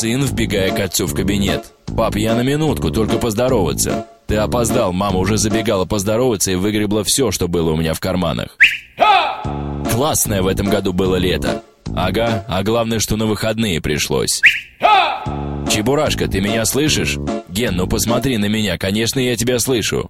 Сын, вбегая к отцу в кабинет. «Пап, я на минутку, только поздороваться». «Ты опоздал, мама уже забегала поздороваться и выгребла все, что было у меня в карманах». Классное в этом году было лето. Ага, а главное, что на выходные пришлось. Чебурашка, ты меня слышишь? Ген, ну посмотри на меня, конечно, я тебя слышу.